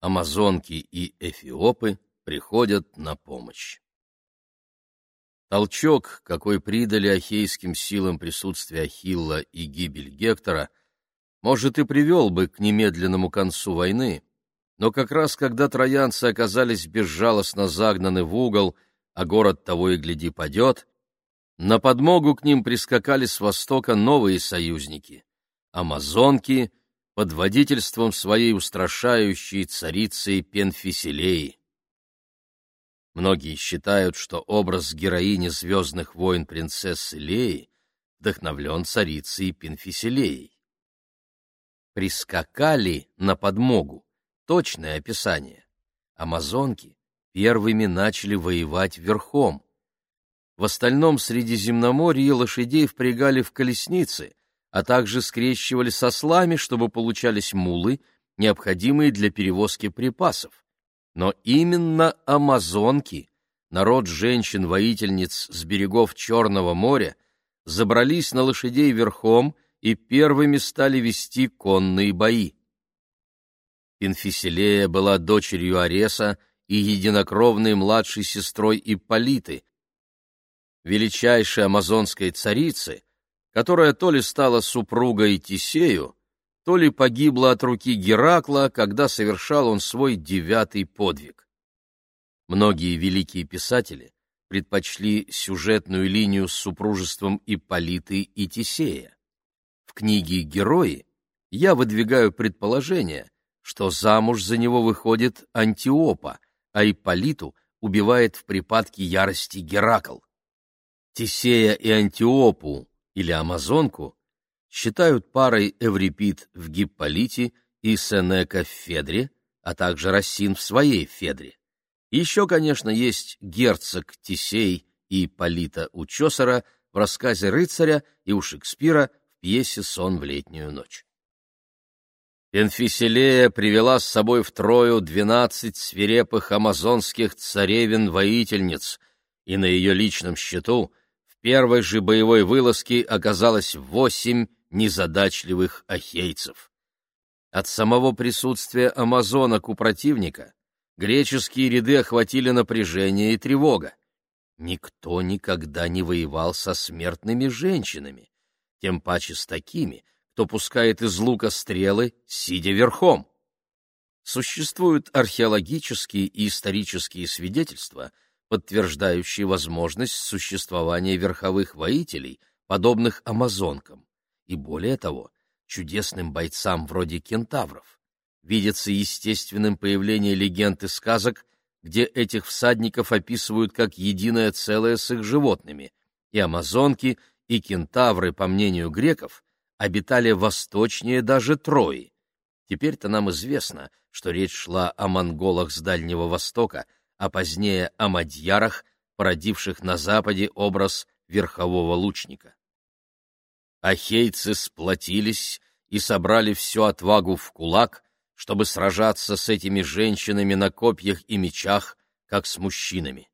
амазонки и эфиопы приходят на помощь. Толчок, какой придали ахейским силам присутствие Ахилла и гибель Гектора, может и привел бы к немедленному концу войны, но как раз когда троянцы оказались безжалостно загнаны в угол, а город того и гляди падет, на подмогу к ним прискакали с востока новые союзники — амазонки под водительством своей устрашающей царицы Пенфиселеи. Многие считают, что образ героини «Звездных войн» принцессы Леи вдохновлен царицей Пенфиселеей. Прискакали на подмогу — точное описание. Амазонки первыми начали воевать верхом. В остальном Средиземноморье лошадей впрягали в колесницы, а также скрещивали со слами, чтобы получались мулы, необходимые для перевозки припасов. Но именно амазонки, народ женщин-воительниц с берегов Черного моря, забрались на лошадей верхом и первыми стали вести конные бои. Пенфиселея была дочерью Ареса и единокровной младшей сестрой Ипполиты, величайшей амазонской царицы, которая то ли стала супругой Тисею, то ли погибла от руки Геракла, когда совершал он свой девятый подвиг. Многие великие писатели предпочли сюжетную линию с супружеством Ипполиты и Тисея. В книге «Герои» я выдвигаю предположение, что замуж за него выходит Антиопа, а Ипполиту убивает в припадке ярости Геракл. Тисея и Антиопу, или Амазонку, считают парой Эврипид в Гипполите и Сенека в Федре, а также Рассин в своей Федре. Еще, конечно, есть герцог Тисей и Полита у Чосера в рассказе «Рыцаря» и у Шекспира в пьесе «Сон в летнюю ночь». Пенфиселея привела с собой в Трою двенадцать свирепых амазонских царевин-воительниц, и на ее личном счету первой же боевой вылазке оказалось восемь незадачливых ахейцев. От самого присутствия амазонок у противника греческие ряды охватили напряжение и тревога. Никто никогда не воевал со смертными женщинами, тем паче с такими, кто пускает из лука стрелы, сидя верхом. Существуют археологические и исторические свидетельства, подтверждающие возможность существования верховых воителей, подобных амазонкам и, более того, чудесным бойцам вроде кентавров. Видится естественным появление легенд и сказок, где этих всадников описывают как единое целое с их животными, и амазонки, и кентавры, по мнению греков, обитали восточнее даже Трои. Теперь-то нам известно, что речь шла о монголах с Дальнего Востока, а позднее о мадьярах, породивших на Западе образ верхового лучника. Ахейцы сплотились и собрали всю отвагу в кулак, чтобы сражаться с этими женщинами на копьях и мечах, как с мужчинами.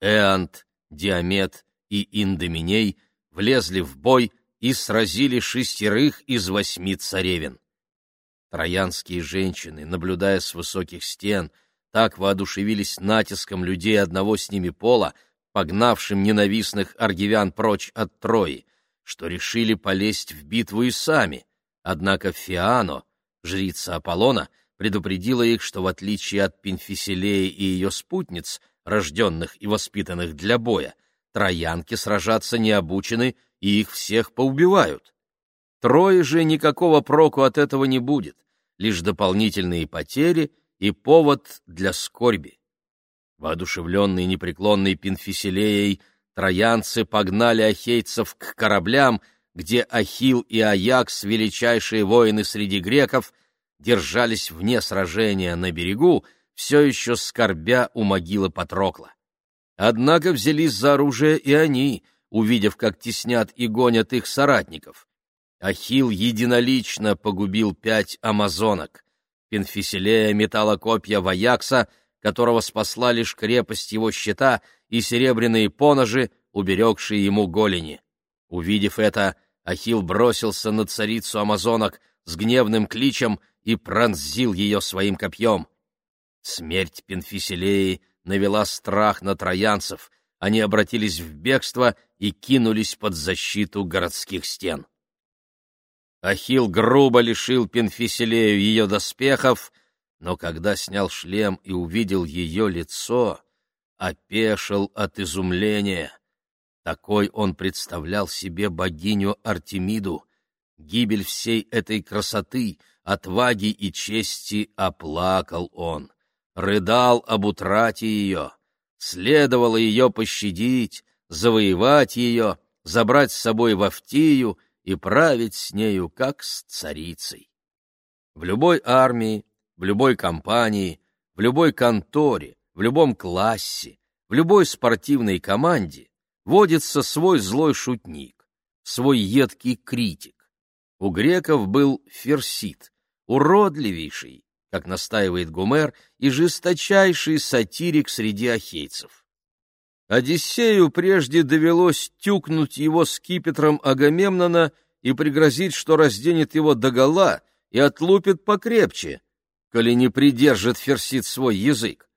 Эант, Диамет и Индоминей влезли в бой и сразили шестерых из восьми царевин. Троянские женщины, наблюдая с высоких стен, так воодушевились натиском людей одного с ними пола, погнавшим ненавистных аргивян прочь от Трои, что решили полезть в битву и сами. Однако Фиано, жрица Аполлона, предупредила их, что в отличие от Пенфиселеи и ее спутниц, рожденных и воспитанных для боя, троянки сражаться не обучены и их всех поубивают. Трое же никакого проку от этого не будет, лишь дополнительные потери и повод для скорби. Воодушевленный непреклонной Пенфиселеей, троянцы погнали ахейцев к кораблям, где Ахил и Аякс, величайшие воины среди греков, держались вне сражения на берегу, все еще скорбя у могилы Патрокла. Однако взялись за оружие и они, увидев, как теснят и гонят их соратников. Ахил единолично погубил пять амазонок. Пенфиселея метала копья в Аякса, которого спасла лишь крепость его щита и серебряные поножи, уберегшие ему голени. Увидев это, Ахил бросился на царицу амазонок с гневным кличем и пронзил ее своим копьем. Смерть Пенфиселеи навела страх на троянцев, они обратились в бегство и кинулись под защиту городских стен. Ахилл грубо лишил Пенфиселею ее доспехов, но когда снял шлем и увидел ее лицо, опешил от изумления. Такой он представлял себе богиню Артемиду. Гибель всей этой красоты, отваги и чести оплакал он, рыдал об утрате ее. Следовало ее пощадить, завоевать ее, забрать с собой в Автию и править с нею, как с царицей. В любой армии, в любой компании, в любой конторе, в любом классе, в любой спортивной команде водится свой злой шутник, свой едкий критик. У греков был Ферсит, уродливейший, как настаивает Гомер, и жесточайший сатирик среди ахейцев. Одиссею прежде довелось тюкнуть его скипетром Агамемнона и пригрозить, что разденет его догола и отлупит покрепче, коли не придержит Ферсит свой язык.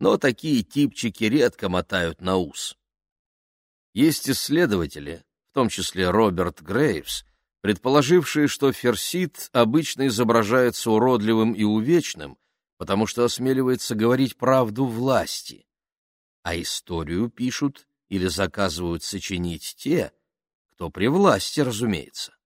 Но такие типчики редко мотают на ус. Есть исследователи, в том числе Роберт Грейвс, предположившие, что Ферсит обычно изображается уродливым и увечным, потому что осмеливается говорить правду власти. А историю пишут или заказывают сочинить те, кто при власти, разумеется.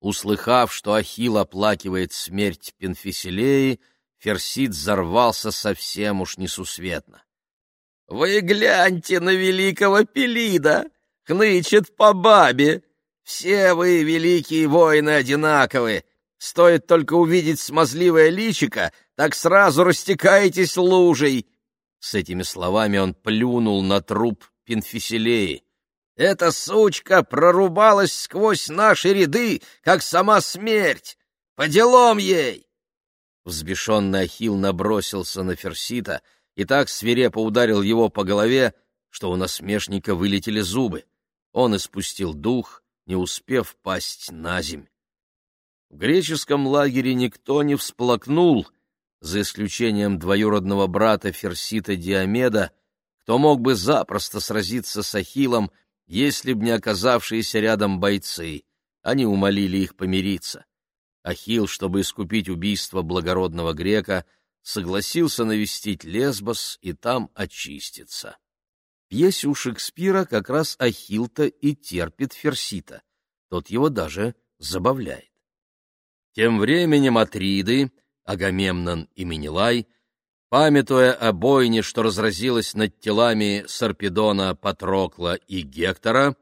Услыхав, что Ахилл оплакивает смерть Пенфиселеи, Ферсит взорвался совсем уж несусветно. — Вы гляньте на великого Пелида! Хнычет по бабе! Все вы, великие воины, одинаковы! Стоит только увидеть смазливое личико, так сразу растекаетесь лужей!» С этими словами он плюнул на труп Пенфиселеи. «Эта сучка прорубалась сквозь наши ряды, как сама смерть! По делам ей!» Взбешенный Ахилл набросился на Ферсита и так свирепо ударил его по голове, что у насмешника вылетели зубы. Он испустил дух не успев пасть на земь. В греческом лагере никто не всплакнул, за исключением двоюродного брата Ферсита Диомеда, кто мог бы запросто сразиться с Ахиллом, если б не оказавшиеся рядом бойцы. Они умолили их помириться. Ахилл, чтобы искупить убийство благородного грека, согласился навестить Лесбос и там очиститься пьесе у Шекспира как раз Ахилта и терпит Ферсита. Тот его даже забавляет. Тем временем Атриды, Агамемнон и Менелай, памятуя о бойне, что разразилась над телами Сарпедона, Патрокла и Гектора,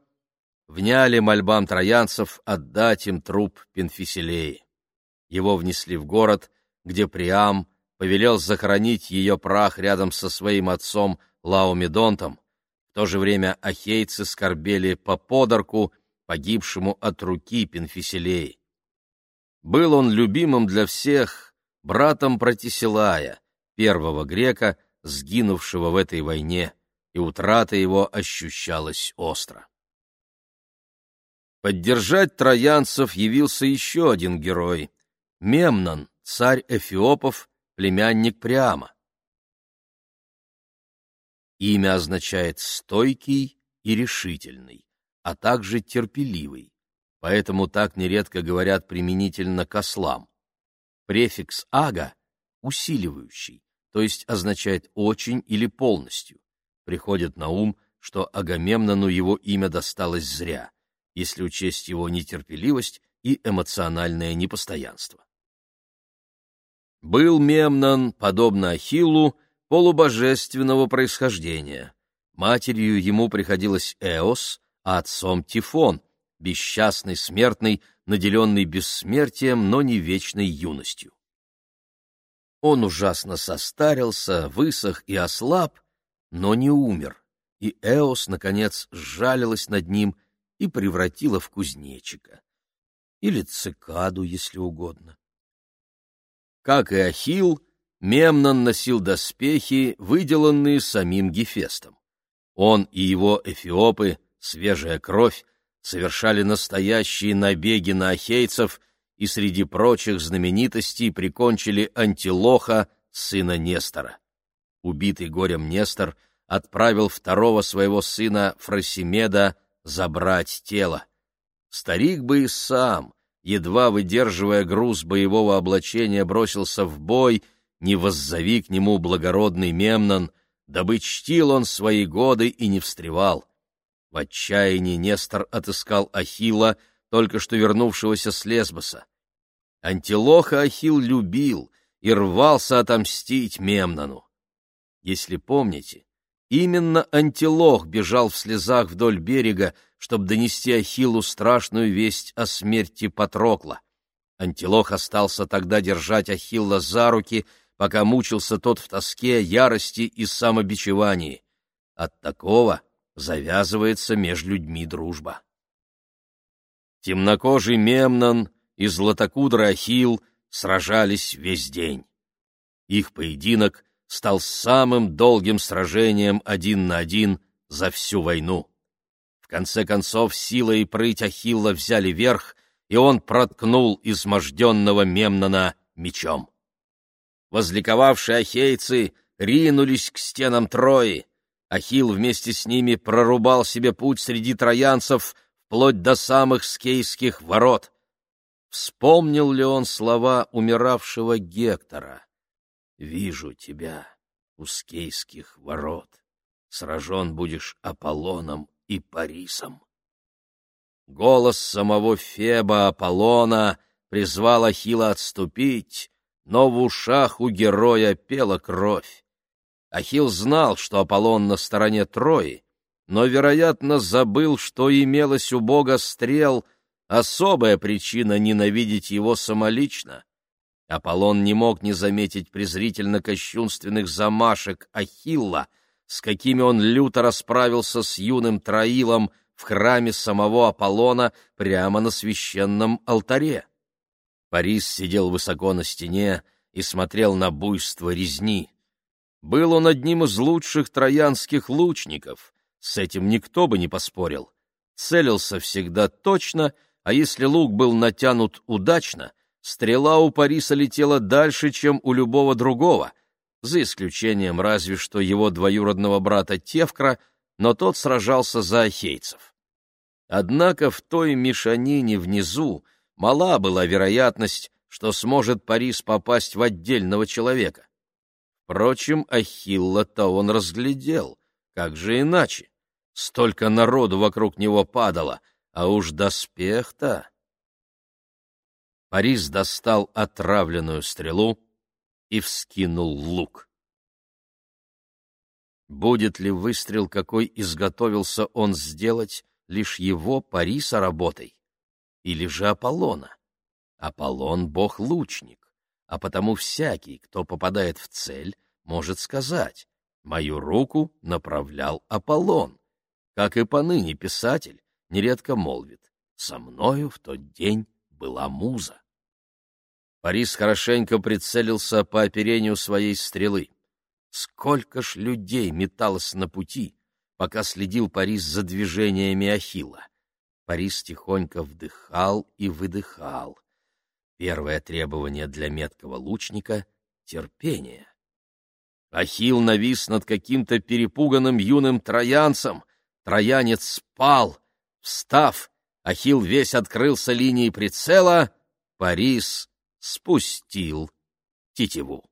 вняли мольбам троянцев отдать им труп Пенфиселеи. Его внесли в город, где Приам повелел захоронить ее прах рядом со своим отцом Лаомедонтом, то же время ахейцы скорбели по подарку, погибшему от руки Пенфиселеи. Был он любимым для всех, братом Протисилая, первого грека, сгинувшего в этой войне, и утрата его ощущалась остро. Поддержать троянцев явился еще один герой — Мемнон, царь Эфиопов, племянник Приама. Имя означает «стойкий» и «решительный», а также «терпеливый», поэтому так нередко говорят применительно к ослам. Префикс «ага» — усиливающий, то есть означает «очень» или «полностью». Приходит на ум, что Агамемнону его имя досталось зря, если учесть его нетерпеливость и эмоциональное непостоянство. Был Мемнон, подобно Ахиллу, полубожественного происхождения. Матерью ему приходилась Эос, а отцом Тифон, бесчастный смертный, наделенный бессмертием, но не вечной юностью. Он ужасно состарился, высох и ослаб, но не умер, и Эос, наконец, сжалилась над ним и превратила в кузнечика. Или цикаду, если угодно. Как и Ахилл, Мемнон носил доспехи, выделанные самим Гефестом. Он и его эфиопы, свежая кровь, совершали настоящие набеги на ахейцев и среди прочих знаменитостей прикончили Антилоха, сына Нестора. Убитый горем Нестор отправил второго своего сына Фросимеда забрать тело. Старик бы и сам, едва выдерживая груз боевого облачения, бросился в бой, не воззови к нему благородный Мемнон, дабы чтил он свои годы и не встревал. В отчаянии Нестор отыскал Ахилла, только что вернувшегося с Лесбоса. Антилоха Ахилл любил и рвался отомстить Мемнону. Если помните, именно Антилох бежал в слезах вдоль берега, чтобы донести Ахиллу страшную весть о смерти Патрокла. Антилох остался тогда держать Ахилла за руки, пока мучился тот в тоске, ярости и самобичевании. От такого завязывается между людьми дружба. Темнокожий Мемнон и златокудрый Ахилл сражались весь день. Их поединок стал самым долгим сражением один на один за всю войну. В конце концов, сила и прыть Ахилла взяли верх, и он проткнул изможденного Мемнона мечом. Возликовавшие ахейцы ринулись к стенам Трои. Ахилл вместе с ними прорубал себе путь среди троянцев вплоть до самых скейских ворот. Вспомнил ли он слова умиравшего Гектора? «Вижу тебя у скейских ворот, сражен будешь Аполлоном и Парисом». Голос самого Феба Аполлона призвал Ахилла отступить, но в ушах у героя пела кровь. Ахилл знал, что Аполлон на стороне Трои, но, вероятно, забыл, что имелось у бога стрел — особая причина ненавидеть его самолично. Аполлон не мог не заметить презрительно-кощунственных замашек Ахилла, с какими он люто расправился с юным Троилом в храме самого Аполлона прямо на священном алтаре. Парис сидел высоко на стене и смотрел на буйство резни. Был он одним из лучших троянских лучников, с этим никто бы не поспорил. Целился всегда точно — а если лук был натянут удачно, стрела у Париса летела дальше, чем у любого другого, за исключением разве что его двоюродного брата Тевкра, но тот сражался за ахейцев. Однако в той мешанине внизу мала была вероятность, что сможет Парис попасть в отдельного человека. Впрочем, Ахилла-то он разглядел, как же иначе? Столько народу вокруг него падало — а уж доспех-то! Парис достал отравленную стрелу и вскинул лук. Будет ли выстрел, какой изготовился он сделать, лишь его Париса работой? Или же Аполлона? Аполлон — бог-лучник, а потому всякий, кто попадает в цель, может сказать «Мою руку направлял Аполлон», как и поныне писатель нередко молвит «Со мною в тот день была муза». Парис хорошенько прицелился по оперению своей стрелы. Сколько ж людей металось на пути, пока следил Парис за движениями Ахилла. Парис тихонько вдыхал и выдыхал. Первое требование для меткого лучника — терпение. Ахилл навис над каким-то перепуганным юным троянцем. Троянец спал — Встав, Ахилл весь открылся линией прицела, Парис спустил тетиву.